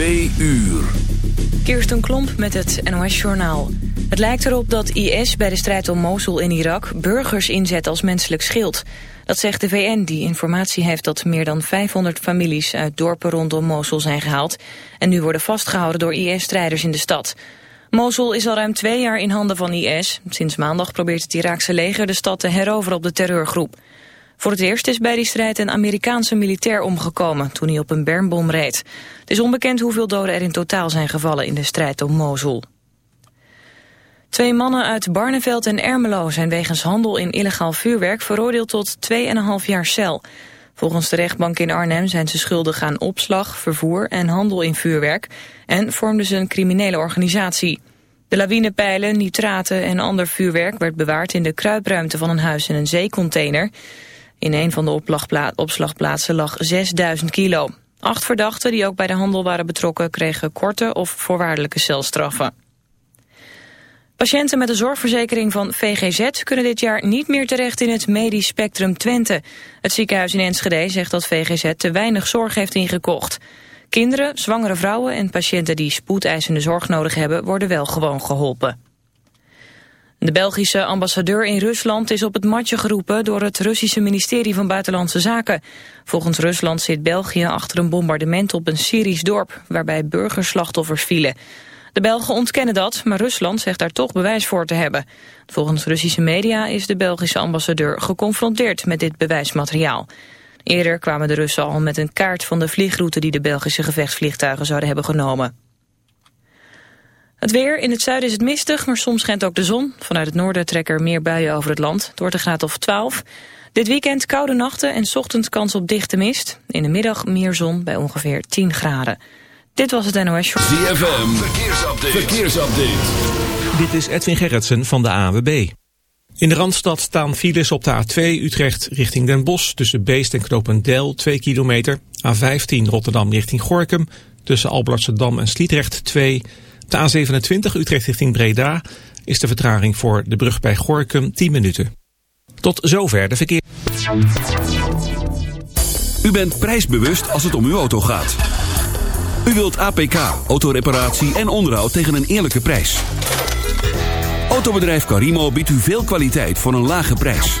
Twee uur. Kirsten Klomp met het NOS-journaal. Het lijkt erop dat IS bij de strijd om Mosul in Irak burgers inzet als menselijk schild. Dat zegt de VN, die informatie heeft dat meer dan 500 families uit dorpen rondom Mosul zijn gehaald... en nu worden vastgehouden door IS-strijders in de stad. Mosul is al ruim twee jaar in handen van IS. Sinds maandag probeert het Iraakse leger de stad te heroveren op de terreurgroep. Voor het eerst is bij die strijd een Amerikaanse militair omgekomen toen hij op een bermbom reed. Het is onbekend hoeveel doden er in totaal zijn gevallen in de strijd om Mosul. Twee mannen uit Barneveld en Ermelo zijn wegens handel in illegaal vuurwerk veroordeeld tot 2,5 jaar cel. Volgens de rechtbank in Arnhem zijn ze schuldig aan opslag, vervoer en handel in vuurwerk en vormden ze een criminele organisatie. De lawinepijlen, nitraten en ander vuurwerk werd bewaard in de kruipruimte van een huis in een zeecontainer. In een van de opslagplaatsen lag 6000 kilo. Acht verdachten die ook bij de handel waren betrokken kregen korte of voorwaardelijke celstraffen. Patiënten met een zorgverzekering van VGZ kunnen dit jaar niet meer terecht in het medisch spectrum Twente. Het ziekenhuis in Enschede zegt dat VGZ te weinig zorg heeft ingekocht. Kinderen, zwangere vrouwen en patiënten die spoedeisende zorg nodig hebben worden wel gewoon geholpen. De Belgische ambassadeur in Rusland is op het matje geroepen door het Russische ministerie van Buitenlandse Zaken. Volgens Rusland zit België achter een bombardement op een Syrisch dorp waarbij burgerslachtoffers vielen. De Belgen ontkennen dat, maar Rusland zegt daar toch bewijs voor te hebben. Volgens Russische media is de Belgische ambassadeur geconfronteerd met dit bewijsmateriaal. Eerder kwamen de Russen al met een kaart van de vliegroute die de Belgische gevechtsvliegtuigen zouden hebben genomen. Het weer, in het zuiden is het mistig, maar soms schijnt ook de zon. Vanuit het noorden trekken er meer buien over het land. Het wordt een graad of 12. Dit weekend koude nachten en ochtends kans op dichte mist. In de middag meer zon bij ongeveer 10 graden. Dit was het NOS Show. ZFM, verkeersupdate. verkeersupdate. Dit is Edwin Gerritsen van de AWB. In de Randstad staan files op de A2 Utrecht richting Den Bosch... tussen Beest en Knopendel 2 kilometer. A15 Rotterdam richting Gorkum tussen Alblasserdam en Sliedrecht 2 de A27 Utrecht richting Breda is de vertraging voor de brug bij Gorkum 10 minuten. Tot zover de verkeer. U bent prijsbewust als het om uw auto gaat. U wilt APK, autoreparatie en onderhoud tegen een eerlijke prijs. Autobedrijf Carimo biedt u veel kwaliteit voor een lage prijs.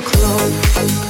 Your clothes,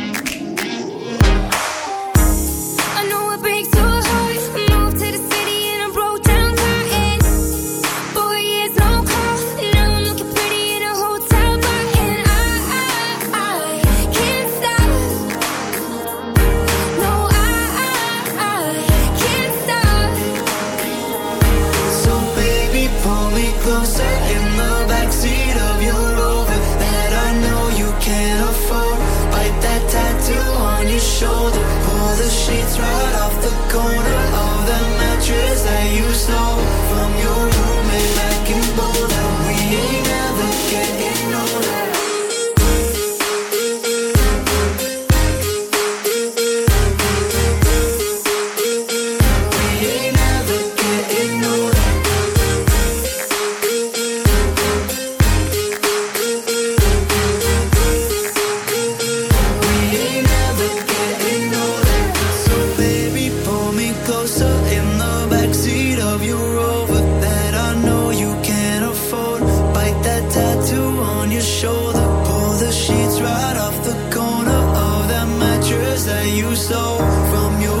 you stole from your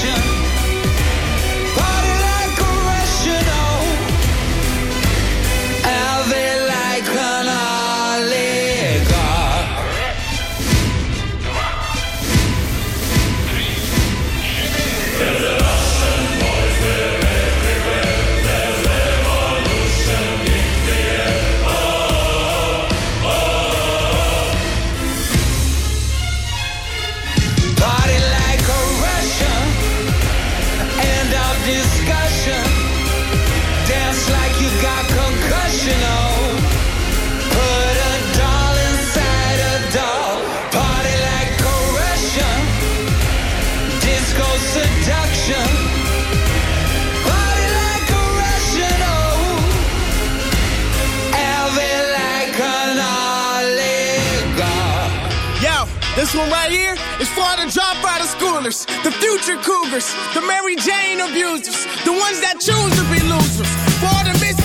the Mary Jane abusers, the ones that choose to be losers. For the misery.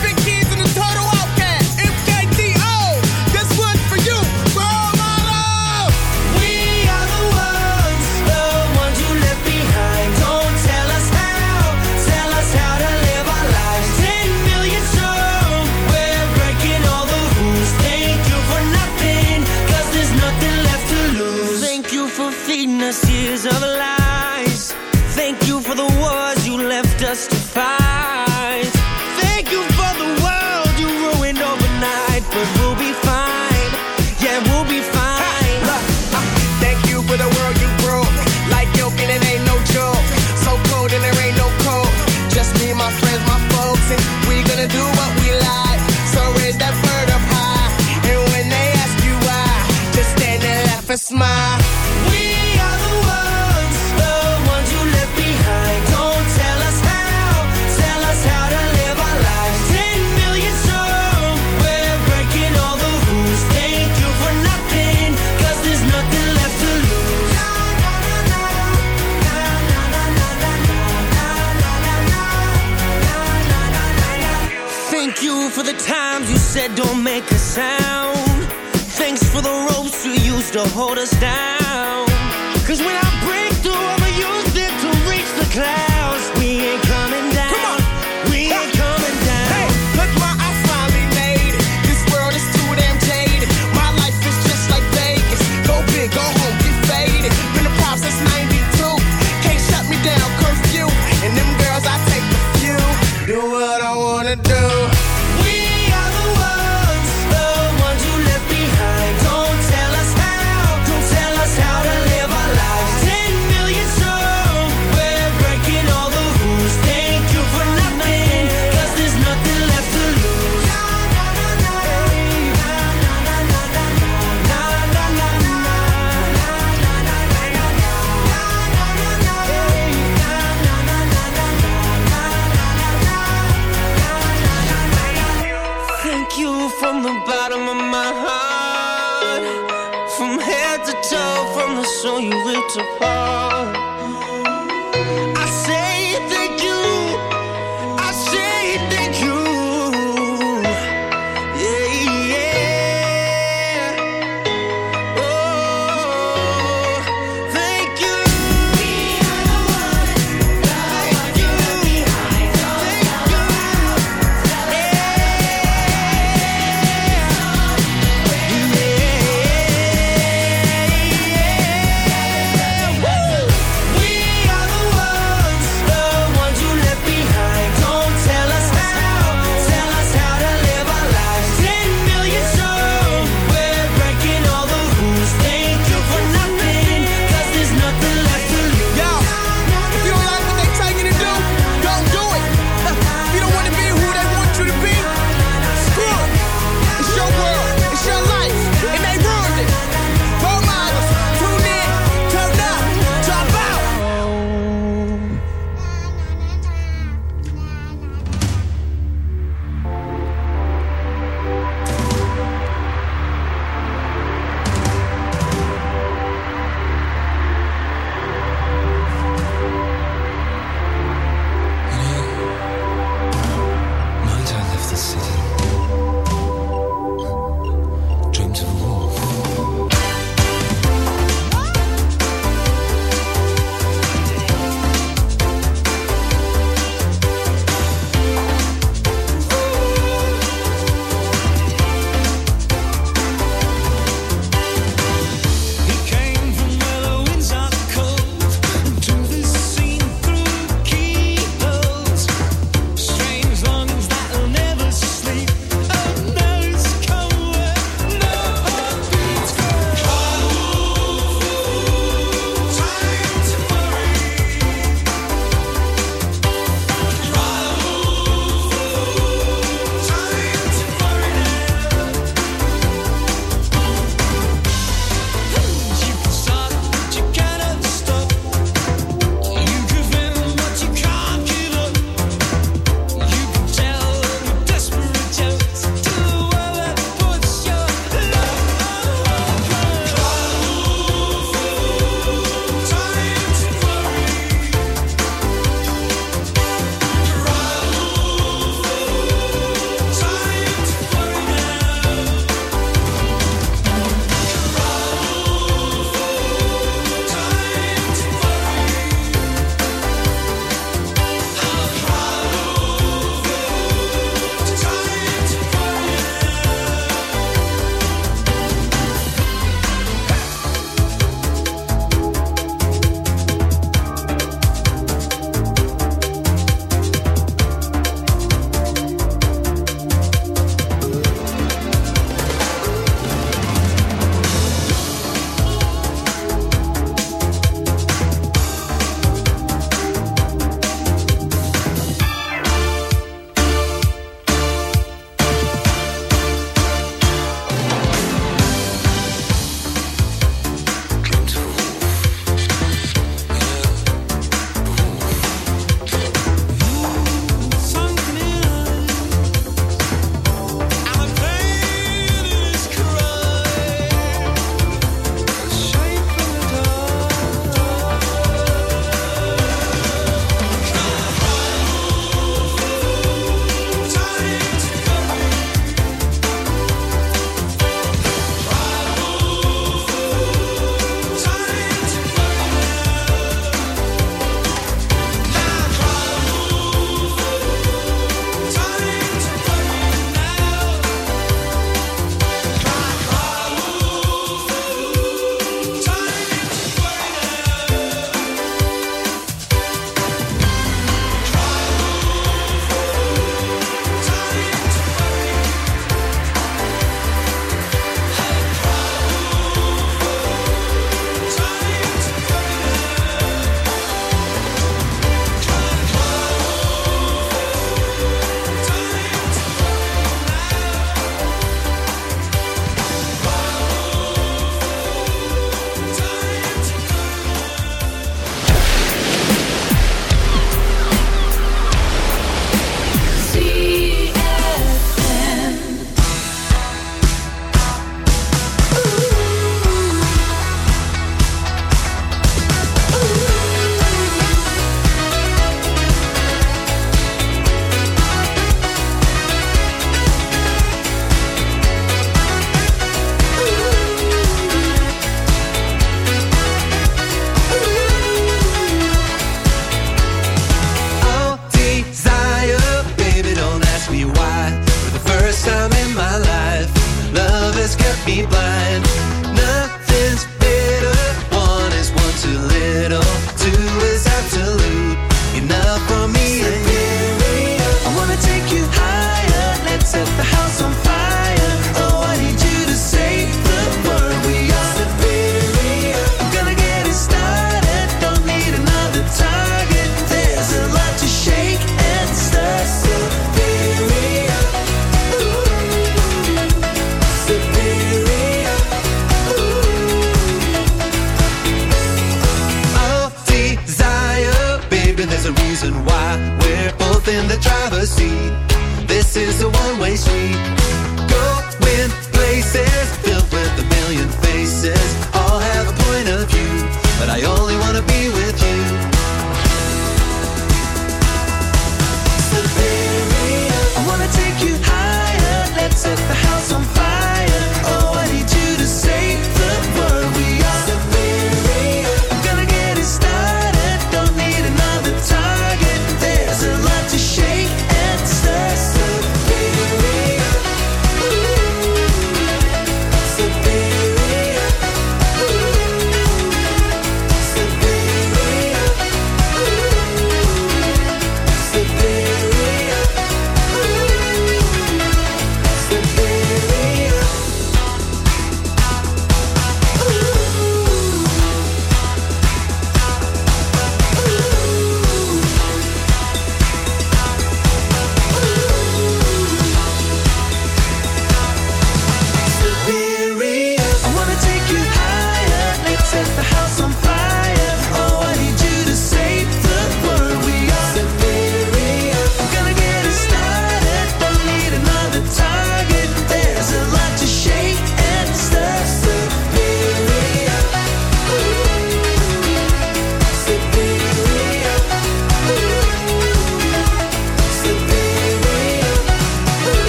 for the times you said don't make a sound. Thanks for the ropes you used to hold us down. Cause when I